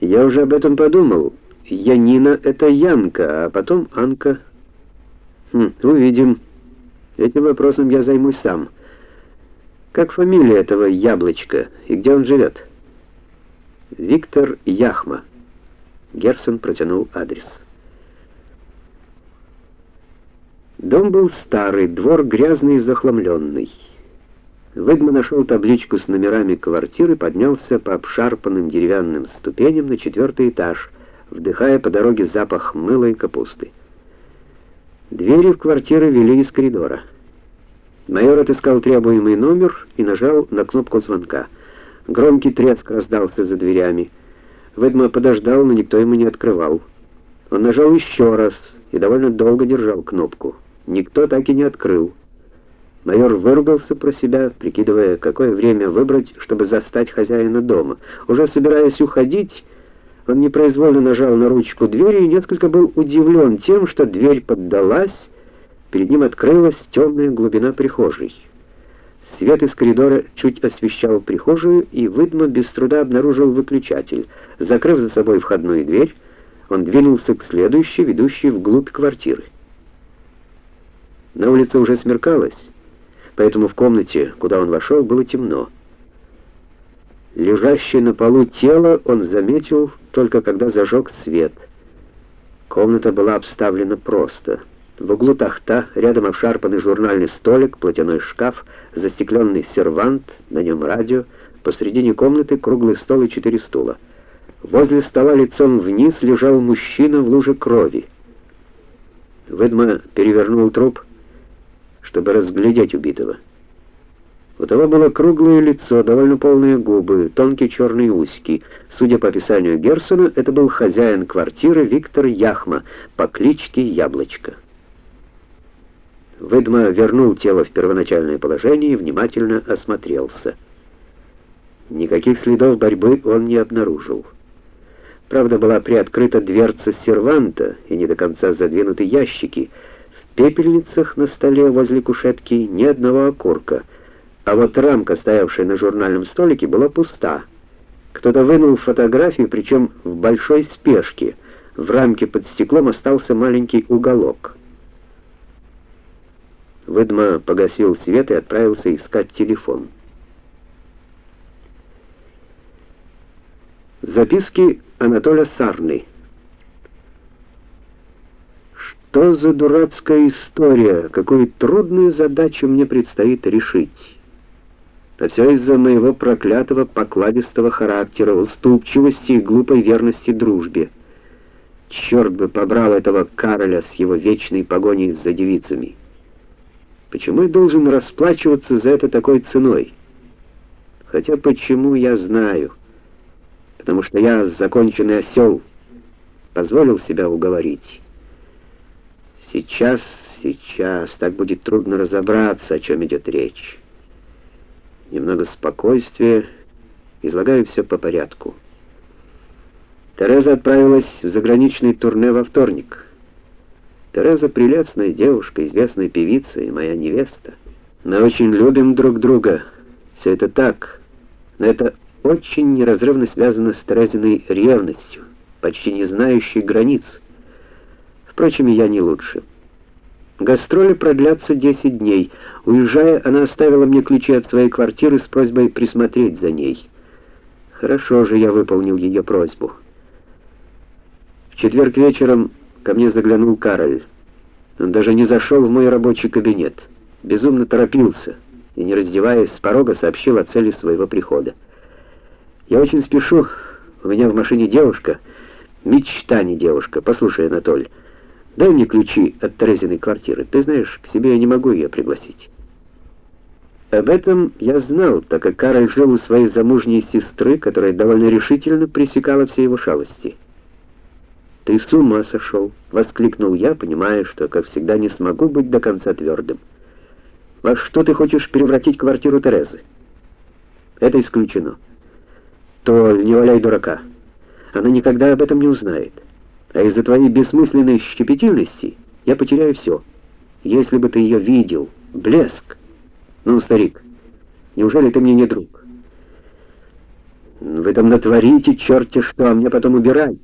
Я уже об этом подумал. Янина — это Янка, а потом Анка. Хм, увидим. Этим вопросом я займусь сам. Как фамилия этого яблочка и где он живет? Виктор Яхма. Герсон протянул адрес. Дом был старый, двор грязный и захламленный. Выгма нашел табличку с номерами квартиры, поднялся по обшарпанным деревянным ступеням на четвертый этаж, вдыхая по дороге запах мыла и капусты. Двери в квартиру вели из коридора. Майор отыскал требуемый номер и нажал на кнопку звонка. Громкий треск раздался за дверями. Выдма подождал, но никто ему не открывал. Он нажал еще раз и довольно долго держал кнопку. Никто так и не открыл. Майор выругался про себя, прикидывая, какое время выбрать, чтобы застать хозяина дома. Уже собираясь уходить, он непроизвольно нажал на ручку двери и несколько был удивлен тем, что дверь поддалась, перед ним открылась темная глубина прихожей. Свет из коридора чуть освещал прихожую, и Выдма без труда обнаружил выключатель. Закрыв за собой входную дверь, он двинулся к следующей, ведущей вглубь квартиры. На улице уже смеркалось поэтому в комнате, куда он вошел, было темно. Лежащее на полу тело он заметил только когда зажег свет. Комната была обставлена просто. В углу тахта, рядом обшарпанный журнальный столик, платяной шкаф, застекленный сервант, на нем радио, посредине комнаты круглый стол и четыре стула. Возле стола лицом вниз лежал мужчина в луже крови. Выдма перевернул труп, чтобы разглядеть убитого. У того было круглое лицо, довольно полные губы, тонкие черные усики. Судя по описанию Герсона, это был хозяин квартиры Виктор Яхма по кличке Яблочко. Выдма вернул тело в первоначальное положение и внимательно осмотрелся. Никаких следов борьбы он не обнаружил. Правда, была приоткрыта дверца серванта и не до конца задвинуты ящики — пепельницах на столе возле кушетки ни одного окурка, а вот рамка, стоявшая на журнальном столике, была пуста. Кто-то вынул фотографию, причем в большой спешке. В рамке под стеклом остался маленький уголок. Выдма погасил свет и отправился искать телефон. Записки Анатолия Сарны. Что за дурацкая история? Какую трудную задачу мне предстоит решить? А все из-за моего проклятого покладистого характера, уступчивости и глупой верности дружбе. Черт бы побрал этого Кароля с его вечной погоней за девицами. Почему я должен расплачиваться за это такой ценой? Хотя почему я знаю? Потому что я законченный осел, позволил себя уговорить. Сейчас, сейчас, так будет трудно разобраться, о чем идет речь. Немного спокойствия, излагаю все по порядку. Тереза отправилась в заграничный турне во вторник. Тереза прелестная девушка, известная певица и моя невеста. Мы очень любим друг друга. Все это так, но это очень неразрывно связано с Терезиной ревностью, почти не знающей границ. Впрочем, я не лучше. Гастроли продлятся 10 дней. Уезжая, она оставила мне ключи от своей квартиры с просьбой присмотреть за ней. Хорошо же я выполнил ее просьбу. В четверг вечером ко мне заглянул Кароль. Он даже не зашел в мой рабочий кабинет. Безумно торопился и, не раздеваясь, с порога сообщил о цели своего прихода. «Я очень спешу. У меня в машине девушка. Мечта не девушка. Послушай, Анатоль». Дай мне ключи от Терезиной квартиры. Ты знаешь, к себе я не могу ее пригласить. Об этом я знал, так как Карл жил у своей замужней сестры, которая довольно решительно пресекала все его шалости. «Ты с ума сошел!» — воскликнул я, понимая, что, как всегда, не смогу быть до конца твердым. «Во что ты хочешь превратить квартиру Терезы?» «Это исключено». «То не валяй дурака. Она никогда об этом не узнает. А из-за твоей бессмысленной щепетильности я потеряю все. Если бы ты ее видел, блеск. Ну, старик, неужели ты мне не друг? Вы там натворите черти что, а мне потом убирай.